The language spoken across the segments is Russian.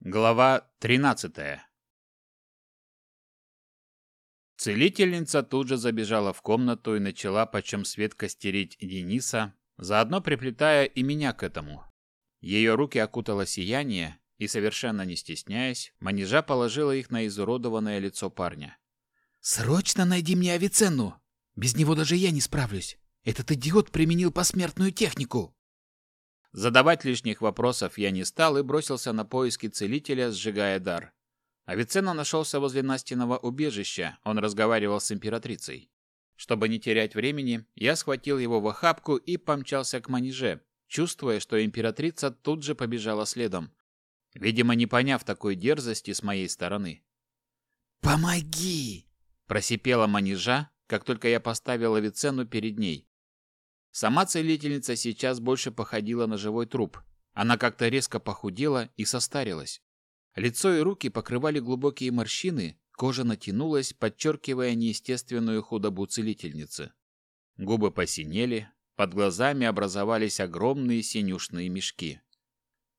Глава 13. Целительница тут же забежала в комнату и начала почем свет костерить Дениса, заодно приплетая и меня к этому. Ее руки окутало сияние, и, совершенно не стесняясь, манежа положила их на изуродованное лицо парня. «Срочно найди мне Авиценну! Без него даже я не справлюсь! Этот идиот применил посмертную технику!» Задавать лишних вопросов я не стал и бросился на поиски целителя, сжигая дар. Авиценна нашелся возле Настиного убежища, он разговаривал с императрицей. Чтобы не терять времени, я схватил его в охапку и помчался к манеже, чувствуя, что императрица тут же побежала следом. Видимо, не поняв такой дерзости с моей стороны. «Помоги!» – просипела манежа, как только я поставил Авиценну перед ней. Сама целительница сейчас больше походила на живой труп. Она как-то резко похудела и состарилась. Лицо и руки покрывали глубокие морщины, кожа натянулась, подчеркивая неестественную худобу целительницы. Губы посинели, под глазами образовались огромные синюшные мешки.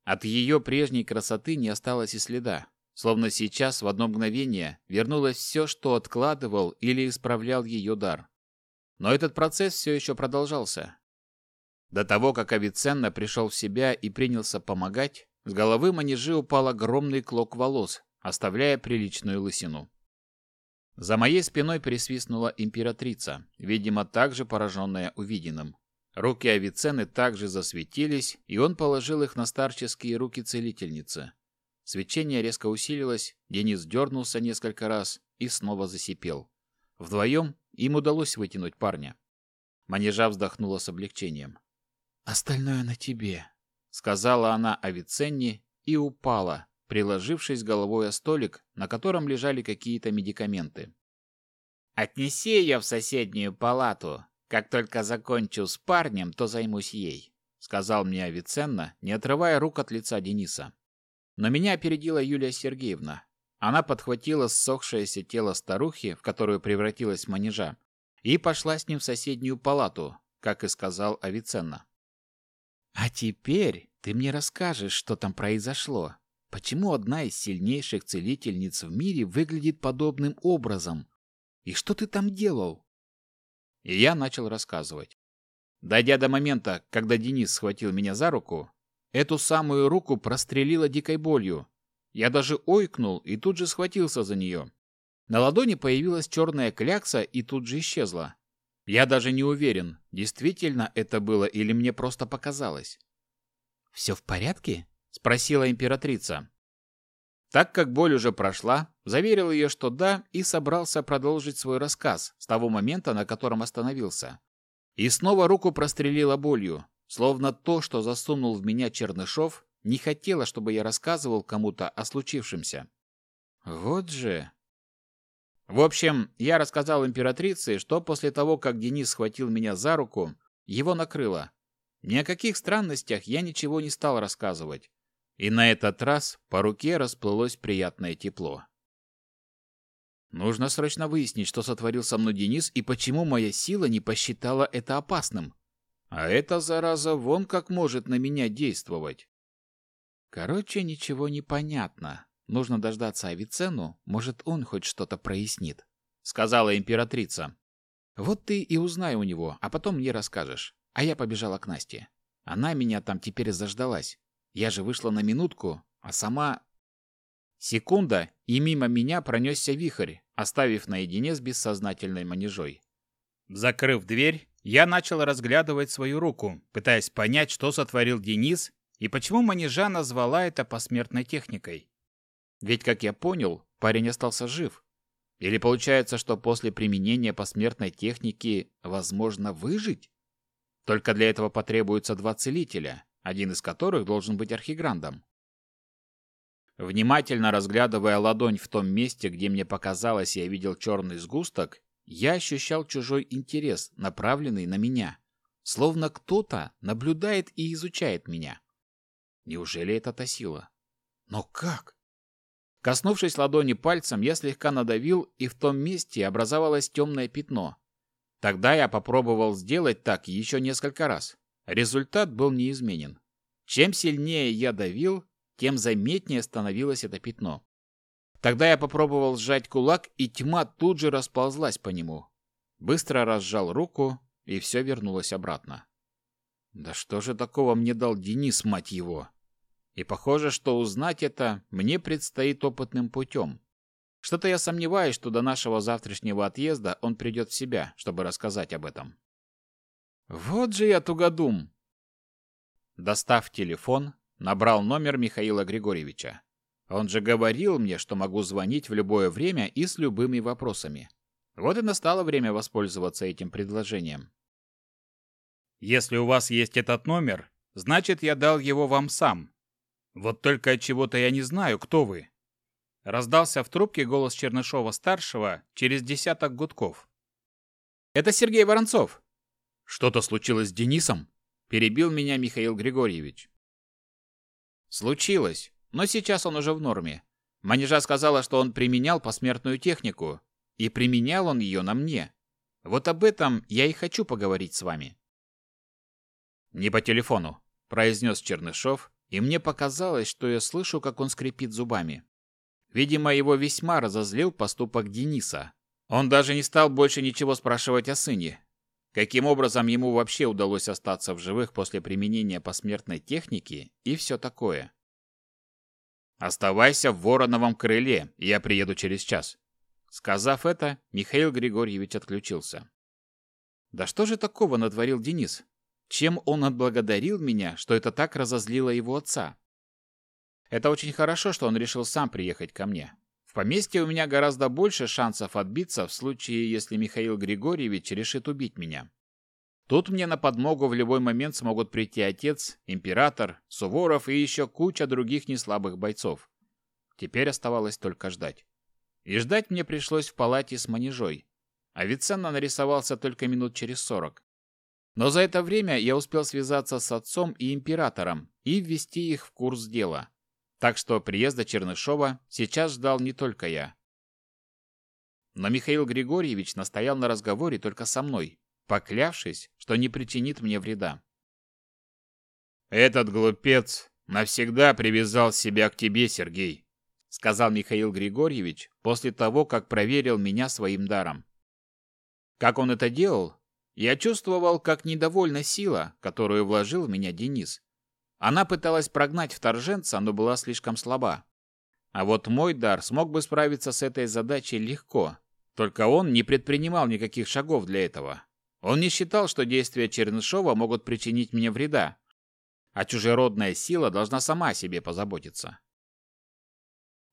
От ее прежней красоты не осталось и следа, словно сейчас в одно мгновение вернулось все, что откладывал или исправлял ее дар. Но этот процесс все еще продолжался. До того, как Авиценна пришел в себя и принялся помогать, с головы манежи упал огромный клок волос, оставляя приличную лысину. За моей спиной присвистнула императрица, видимо, также пораженная увиденным. Руки Авиценны также засветились, и он положил их на старческие руки целительницы. Свечение резко усилилось, Денис дернулся несколько раз и снова засипел. Вдвоем им удалось вытянуть парня. Манежа вздохнула с облегчением. «Остальное на тебе», — сказала она Авиценне и упала, приложившись головой о столик, на котором лежали какие-то медикаменты. «Отнеси ее в соседнюю палату. Как только закончу с парнем, то займусь ей», — сказал мне Авиценна, не отрывая рук от лица Дениса. Но меня опередила Юлия Сергеевна. Она подхватила ссохшееся тело старухи, в которую превратилась манежа, и пошла с ним в соседнюю палату, как и сказал Авиценна. «А теперь ты мне расскажешь, что там произошло. Почему одна из сильнейших целительниц в мире выглядит подобным образом? И что ты там делал?» И я начал рассказывать. Дойдя до момента, когда Денис схватил меня за руку, эту самую руку прострелила дикой болью, я даже ойкнул и тут же схватился за нее. На ладони появилась черная клякса и тут же исчезла. Я даже не уверен, действительно это было или мне просто показалось. «Все в порядке?» – спросила императрица. Так как боль уже прошла, заверил ее, что да, и собрался продолжить свой рассказ с того момента, на котором остановился. И снова руку прострелила болью, словно то, что засунул в меня Чернышов, не хотела, чтобы я рассказывал кому-то о случившемся. Вот же. В общем, я рассказал императрице, что после того, как Денис схватил меня за руку, его накрыло. Ни о каких странностях я ничего не стал рассказывать. И на этот раз по руке расплылось приятное тепло. Нужно срочно выяснить, что сотворил со мной Денис и почему моя сила не посчитала это опасным. А эта зараза вон как может на меня действовать. Короче, ничего не понятно. Нужно дождаться Авиценну, может, он хоть что-то прояснит, сказала императрица. Вот ты и узнай у него, а потом мне расскажешь. А я побежала к Насте. Она меня там теперь заждалась. Я же вышла на минутку, а сама Секунда, и мимо меня пронесся вихрь, оставив наедине с бессознательной манежой. Закрыв дверь, я начал разглядывать свою руку, пытаясь понять, что сотворил Денис и почему манежа назвала это посмертной техникой? Ведь, как я понял, парень остался жив. Или получается, что после применения посмертной техники возможно выжить? Только для этого потребуется два целителя, один из которых должен быть архиграндом. Внимательно разглядывая ладонь в том месте, где мне показалось, я видел черный сгусток, я ощущал чужой интерес, направленный на меня. Словно кто-то наблюдает и изучает меня. Неужели это та сила? Но как? Коснувшись ладони пальцем, я слегка надавил, и в том месте образовалось темное пятно. Тогда я попробовал сделать так еще несколько раз. Результат был неизменен. Чем сильнее я давил, тем заметнее становилось это пятно. Тогда я попробовал сжать кулак, и тьма тут же расползлась по нему. Быстро разжал руку, и все вернулось обратно. Да что же такого мне дал Денис, мать его? И похоже, что узнать это мне предстоит опытным путем. Что-то я сомневаюсь, что до нашего завтрашнего отъезда он придет в себя, чтобы рассказать об этом. Вот же я тугодум. Достав телефон, набрал номер Михаила Григорьевича. Он же говорил мне, что могу звонить в любое время и с любыми вопросами. Вот и настало время воспользоваться этим предложением. Если у вас есть этот номер, значит, я дал его вам сам. Вот только от чего-то я не знаю, кто вы. Раздался в трубке голос Чернышова-старшего через десяток гудков. Это Сергей Воронцов. Что-то случилось с Денисом? Перебил меня Михаил Григорьевич. Случилось. Но сейчас он уже в норме. Манежа сказала, что он применял посмертную технику, и применял он ее на мне. Вот об этом я и хочу поговорить с вами. Не по телефону, произнес Чернышов, и мне показалось, что я слышу, как он скрипит зубами. Видимо, его весьма разозлил поступок Дениса. Он даже не стал больше ничего спрашивать о сыне. Каким образом ему вообще удалось остаться в живых после применения посмертной техники и все такое. Оставайся в Вороновом крыле, я приеду через час. Сказав это, Михаил Григорьевич отключился. Да что же такого натворил Денис? Чем он отблагодарил меня, что это так разозлило его отца? Это очень хорошо, что он решил сам приехать ко мне. В поместье у меня гораздо больше шансов отбиться в случае, если Михаил Григорьевич решит убить меня. Тут мне на подмогу в любой момент смогут прийти отец, император, Суворов и еще куча других неслабых бойцов. Теперь оставалось только ждать. И ждать мне пришлось в палате с манежой. Авиценна нарисовался только минут через сорок. Но за это время я успел связаться с отцом и императором и ввести их в курс дела. Так что приезда Чернышова сейчас ждал не только я. Но Михаил Григорьевич настоял на разговоре только со мной, поклявшись, что не причинит мне вреда. «Этот глупец навсегда привязал себя к тебе, Сергей», сказал Михаил Григорьевич после того, как проверил меня своим даром. Как он это делал? Я чувствовал, как недовольна сила, которую вложил в меня Денис. Она пыталась прогнать вторженца, но была слишком слаба. А вот мой дар смог бы справиться с этой задачей легко, только он не предпринимал никаких шагов для этого. Он не считал, что действия Чернышова могут причинить мне вреда, а чужеродная сила должна сама о себе позаботиться.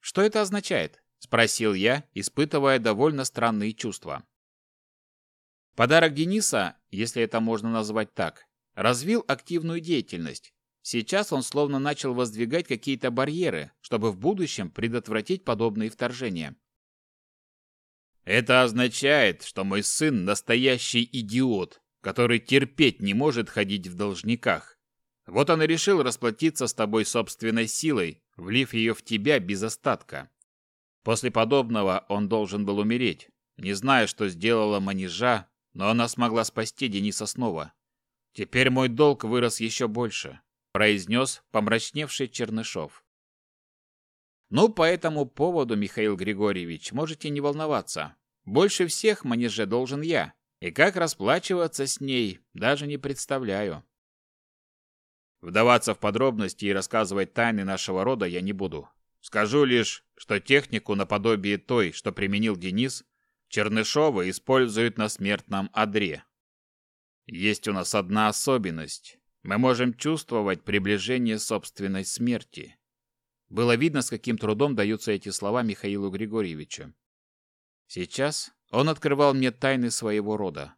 «Что это означает?» – спросил я, испытывая довольно странные чувства. Подарок Дениса, если это можно назвать так, развил активную деятельность. Сейчас он словно начал воздвигать какие-то барьеры, чтобы в будущем предотвратить подобные вторжения. Это означает, что мой сын настоящий идиот, который терпеть не может ходить в должниках. Вот он и решил расплатиться с тобой собственной силой, влив ее в тебя без остатка. После подобного он должен был умереть, не зная, что сделала манежа, но она смогла спасти Дениса снова. Теперь мой долг вырос еще больше, произнес помрачневший Чернышов. Ну, по этому поводу, Михаил Григорьевич, можете не волноваться. Больше всех манеже должен я. И как расплачиваться с ней, даже не представляю. Вдаваться в подробности и рассказывать тайны нашего рода я не буду. Скажу лишь, что технику наподобие той, что применил Денис, Чернышова используют на смертном одре. Есть у нас одна особенность. Мы можем чувствовать приближение собственной смерти. Было видно, с каким трудом даются эти слова Михаилу Григорьевичу. Сейчас он открывал мне тайны своего рода.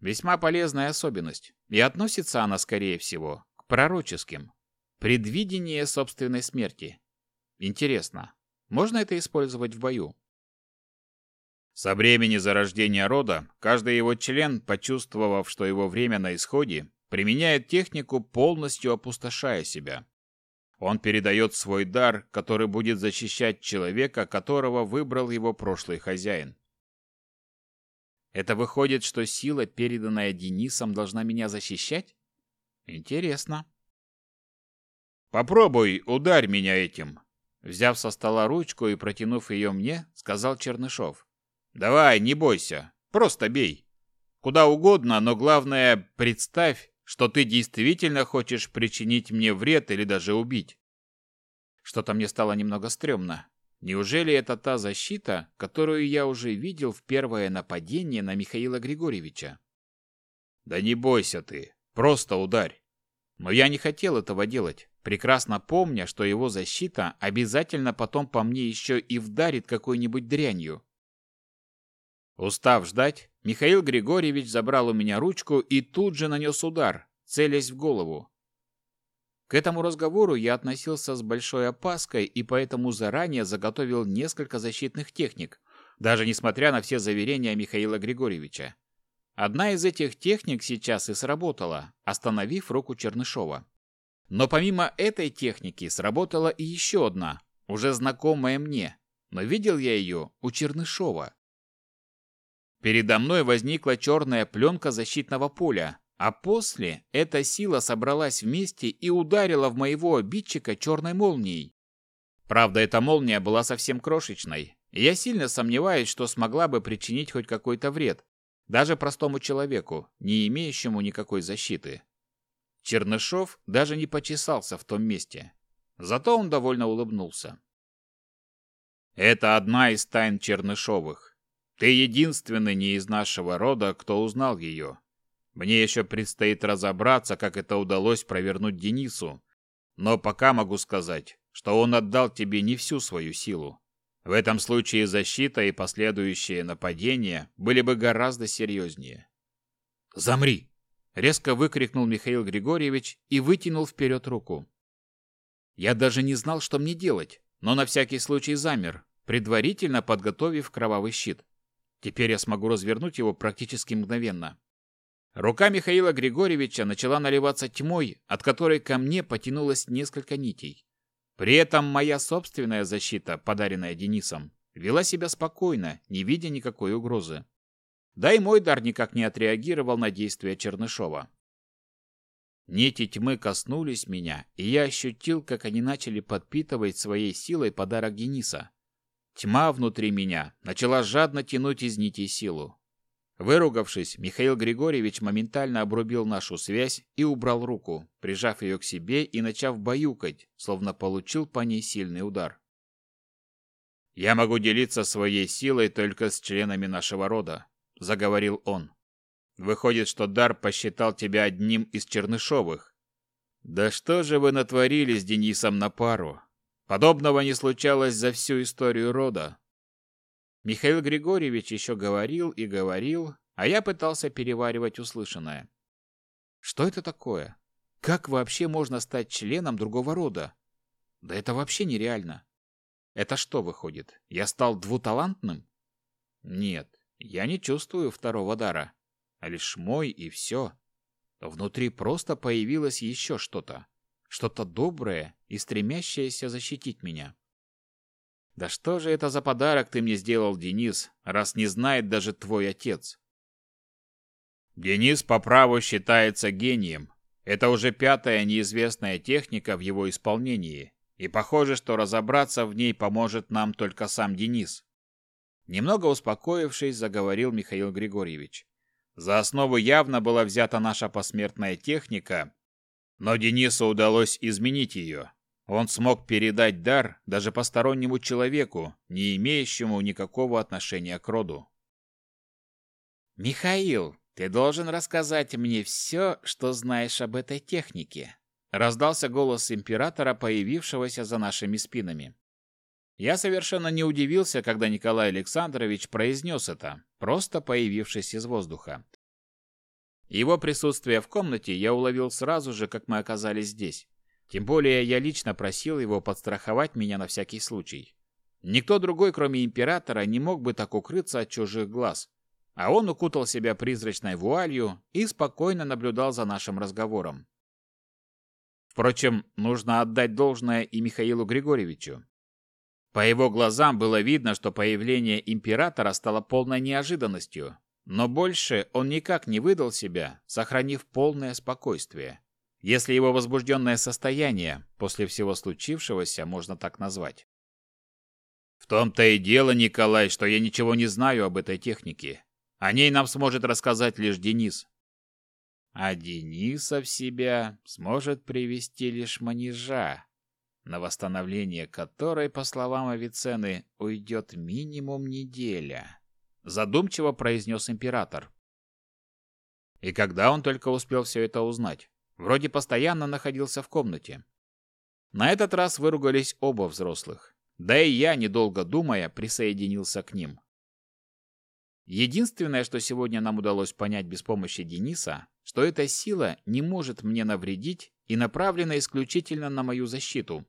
Весьма полезная особенность, и относится она, скорее всего, к пророческим. Предвидение собственной смерти. Интересно, можно это использовать в бою? Со времени зарождения рода каждый его член, почувствовав, что его время на исходе, применяет технику, полностью опустошая себя. Он передает свой дар, который будет защищать человека, которого выбрал его прошлый хозяин. Это выходит, что сила, переданная Денисом, должна меня защищать? Интересно. Попробуй, ударь меня этим. Взяв со стола ручку и протянув ее мне, сказал Чернышов. Давай, не бойся, просто бей. Куда угодно, но главное, представь, что ты действительно хочешь причинить мне вред или даже убить. Что-то мне стало немного стрёмно. Неужели это та защита, которую я уже видел в первое нападение на Михаила Григорьевича? Да не бойся ты, просто ударь. Но я не хотел этого делать, прекрасно помня, что его защита обязательно потом по мне еще и вдарит какой-нибудь дрянью. Устав ждать, Михаил Григорьевич забрал у меня ручку и тут же нанес удар, целясь в голову. К этому разговору я относился с большой опаской и поэтому заранее заготовил несколько защитных техник, даже несмотря на все заверения Михаила Григорьевича. Одна из этих техник сейчас и сработала, остановив руку Чернышова. Но помимо этой техники сработала и еще одна, уже знакомая мне, но видел я ее у Чернышова. Передо мной возникла черная пленка защитного поля, а после эта сила собралась вместе и ударила в моего обидчика черной молнией. Правда, эта молния была совсем крошечной, я сильно сомневаюсь, что смогла бы причинить хоть какой-то вред, даже простому человеку, не имеющему никакой защиты. Чернышов даже не почесался в том месте. Зато он довольно улыбнулся. Это одна из тайн Чернышовых. Ты единственный не из нашего рода, кто узнал ее. Мне еще предстоит разобраться, как это удалось провернуть Денису. Но пока могу сказать, что он отдал тебе не всю свою силу. В этом случае защита и последующие нападения были бы гораздо серьезнее. «Замри!» — резко выкрикнул Михаил Григорьевич и вытянул вперед руку. Я даже не знал, что мне делать, но на всякий случай замер, предварительно подготовив кровавый щит. Теперь я смогу развернуть его практически мгновенно. Рука Михаила Григорьевича начала наливаться тьмой, от которой ко мне потянулось несколько нитей. При этом моя собственная защита, подаренная Денисом, вела себя спокойно, не видя никакой угрозы. Да и мой дар никак не отреагировал на действия Чернышова. Нити тьмы коснулись меня, и я ощутил, как они начали подпитывать своей силой подарок Дениса. Тьма внутри меня начала жадно тянуть из нитей силу. Выругавшись, Михаил Григорьевич моментально обрубил нашу связь и убрал руку, прижав ее к себе и начав баюкать, словно получил по ней сильный удар. «Я могу делиться своей силой только с членами нашего рода», — заговорил он. «Выходит, что Дар посчитал тебя одним из Чернышовых. Да что же вы натворили с Денисом на пару? Подобного не случалось за всю историю рода. Михаил Григорьевич еще говорил и говорил, а я пытался переваривать услышанное. Что это такое? Как вообще можно стать членом другого рода? Да это вообще нереально. Это что выходит? Я стал двуталантным? Нет, я не чувствую второго дара, а лишь мой и все. Внутри просто появилось еще что-то. Что-то доброе и стремящееся защитить меня. Да что же это за подарок ты мне сделал, Денис, раз не знает даже твой отец? Денис по праву считается гением. Это уже пятая неизвестная техника в его исполнении, и похоже, что разобраться в ней поможет нам только сам Денис. Немного успокоившись, заговорил Михаил Григорьевич. За основу явно была взята наша посмертная техника, но Денису удалось изменить ее, он смог передать дар даже постороннему человеку, не имеющему никакого отношения к роду. «Михаил, ты должен рассказать мне все, что знаешь об этой технике», раздался голос императора, появившегося за нашими спинами. Я совершенно не удивился, когда Николай Александрович произнес это, просто появившись из воздуха. Его присутствие в комнате я уловил сразу же, как мы оказались здесь. Тем более я лично просил его подстраховать меня на всякий случай. Никто другой, кроме императора, не мог бы так укрыться от чужих глаз. А он укутал себя призрачной вуалью и спокойно наблюдал за нашим разговором. Впрочем, нужно отдать должное и Михаилу Григорьевичу. По его глазам было видно, что появление императора стало полной неожиданностью, но больше он никак не выдал себя, сохранив полное спокойствие. если его возбужденное состояние после всего случившегося можно так назвать. В том-то и дело, Николай, что я ничего не знаю об этой технике. О ней нам сможет рассказать лишь Денис. А Дениса в себя сможет привести лишь манежа, на восстановление которой, по словам Авиценны, уйдет минимум неделя. Задумчиво произнес император. И когда он только успел все это узнать? Вроде постоянно находился в комнате. На этот раз выругались оба взрослых. Да и я, недолго думая, присоединился к ним. Единственное, что сегодня нам удалось понять без помощи Дениса, что эта сила не может мне навредить и направлена исключительно на мою защиту.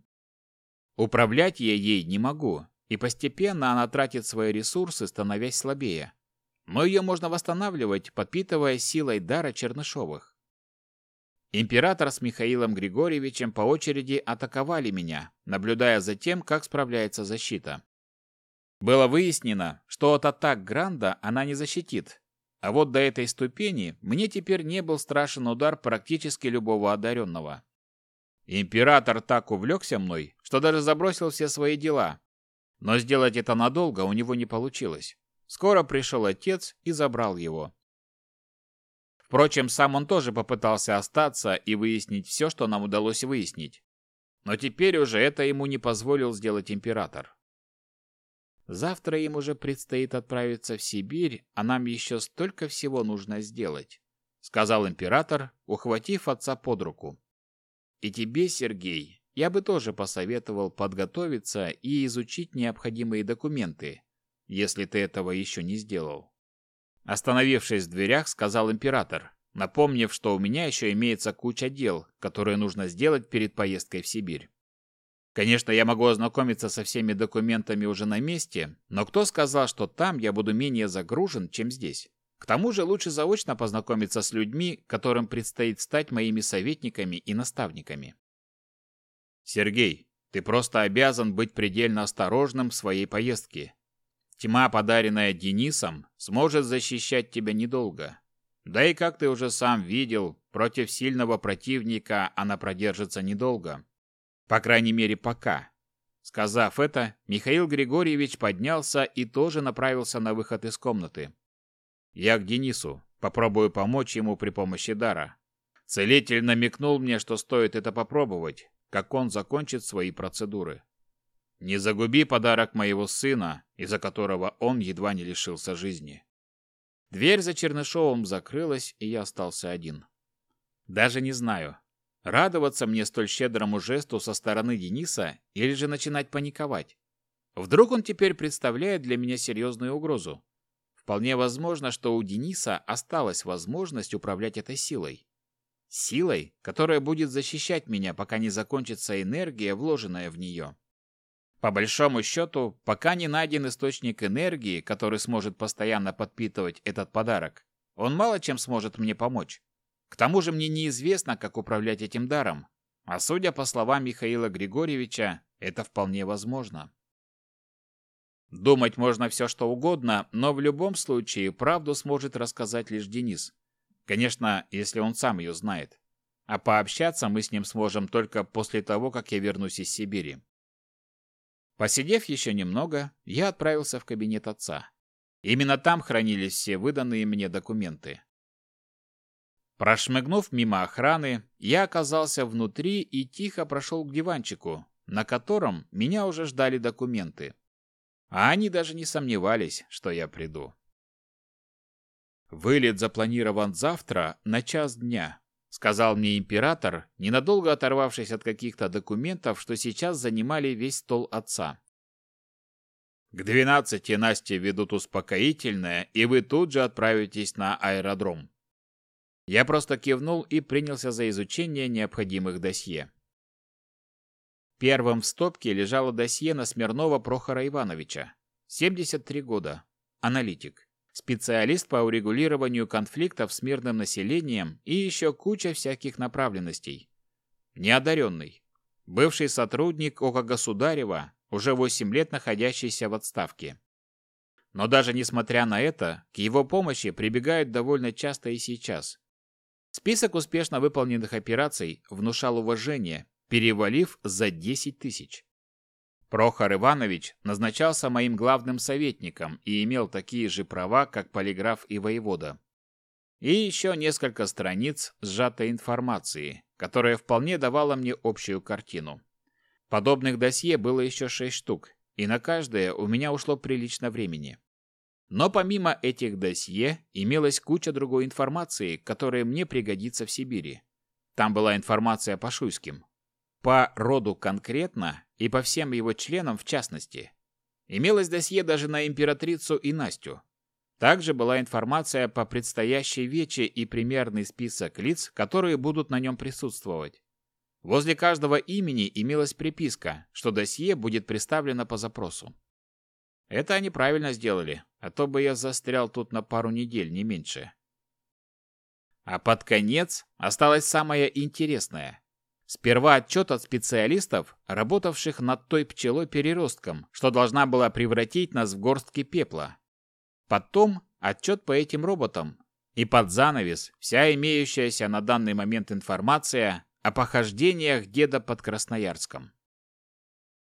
Управлять я ей не могу, и постепенно она тратит свои ресурсы, становясь слабее. Но ее можно восстанавливать, подпитывая силой дара Чернышовых. Император с Михаилом Григорьевичем по очереди атаковали меня, наблюдая за тем, как справляется защита. Было выяснено, что от атак Гранда она не защитит, а вот до этой ступени мне теперь не был страшен удар практически любого одаренного. Император так увлекся мной, что даже забросил все свои дела. Но сделать это надолго у него не получилось. Скоро пришел отец и забрал его. Впрочем, сам он тоже попытался остаться и выяснить все, что нам удалось выяснить. Но теперь уже это ему не позволил сделать император. Завтра им уже предстоит отправиться в Сибирь, а нам еще столько всего нужно сделать, сказал император, ухватив отца под руку. И тебе, Сергей, я бы тоже посоветовал подготовиться и изучить необходимые документы, если ты этого еще не сделал. Остановившись в дверях, сказал император, напомнив, что у меня еще имеется куча дел, которые нужно сделать перед поездкой в Сибирь. Конечно, я могу ознакомиться со всеми документами уже на месте, но кто сказал, что там я буду менее загружен, чем здесь? К тому же лучше заочно познакомиться с людьми, которым предстоит стать моими советниками и наставниками. Сергей, ты просто обязан быть предельно осторожным в своей поездке, Тьма, подаренная Денисом, сможет защищать тебя недолго. Да и как ты уже сам видел, против сильного противника она продержится недолго. По крайней мере, пока. Сказав это, Михаил Григорьевич поднялся и тоже направился на выход из комнаты. Я к Денису, попробую помочь ему при помощи дара. Целитель намекнул мне, что стоит это попробовать, как он закончит свои процедуры. Не загуби подарок моего сына, из-за которого он едва не лишился жизни. Дверь за Чернышовым закрылась, и я остался один. Даже не знаю, радоваться мне столь щедрому жесту со стороны Дениса или же начинать паниковать. Вдруг он теперь представляет для меня серьезную угрозу. Вполне возможно, что у Дениса осталась возможность управлять этой силой. Силой, которая будет защищать меня, пока не закончится энергия, вложенная в нее. По большому счету, пока не найден источник энергии, который сможет постоянно подпитывать этот подарок, он мало чем сможет мне помочь. К тому же мне неизвестно, как управлять этим даром, а судя по словам Михаила Григорьевича, это вполне возможно. Думать можно все, что угодно, но в любом случае правду сможет рассказать лишь Денис. Конечно, если он сам ее знает. А пообщаться мы с ним сможем только после того, как я вернусь из Сибири. Посидев еще немного, я отправился в кабинет отца. Именно там хранились все выданные мне документы. Прошмыгнув мимо охраны, я оказался внутри и тихо прошел к диванчику, на котором меня уже ждали документы. А они даже не сомневались, что я приду. Вылет запланирован завтра на час дня сказал мне император, ненадолго оторвавшись от каких-то документов, что сейчас занимали весь стол отца. К двенадцати Насте ведут успокоительное, и вы тут же отправитесь на аэродром. Я просто кивнул и принялся за изучение необходимых досье. Первым в стопке лежало досье на Смирнова Прохора Ивановича. 73 года. Аналитик специалист по урегулированию конфликтов с мирным населением и еще куча всяких направленностей. Неодаренный. Бывший сотрудник Ока Государева, уже 8 лет находящийся в отставке. Но даже несмотря на это, к его помощи прибегают довольно часто и сейчас. Список успешно выполненных операций внушал уважение, перевалив за 10 тысяч. Прохор Иванович назначался моим главным советником и имел такие же права, как полиграф и воевода. И еще несколько страниц сжатой информации, которая вполне давала мне общую картину. Подобных досье было еще шесть штук, и на каждое у меня ушло прилично времени. Но помимо этих досье имелась куча другой информации, которая мне пригодится в Сибири. Там была информация по Шуйским. По роду конкретно и по всем его членам в частности. Имелось досье даже на императрицу и Настю. Также была информация по предстоящей вече и примерный список лиц, которые будут на нем присутствовать. Возле каждого имени имелась приписка, что досье будет представлено по запросу. Это они правильно сделали, а то бы я застрял тут на пару недель, не меньше. А под конец осталось самое интересное. Сперва отчет от специалистов, работавших над той пчелой-переростком, что должна была превратить нас в горстки пепла. Потом отчет по этим роботам. И под занавес вся имеющаяся на данный момент информация о похождениях деда под Красноярском.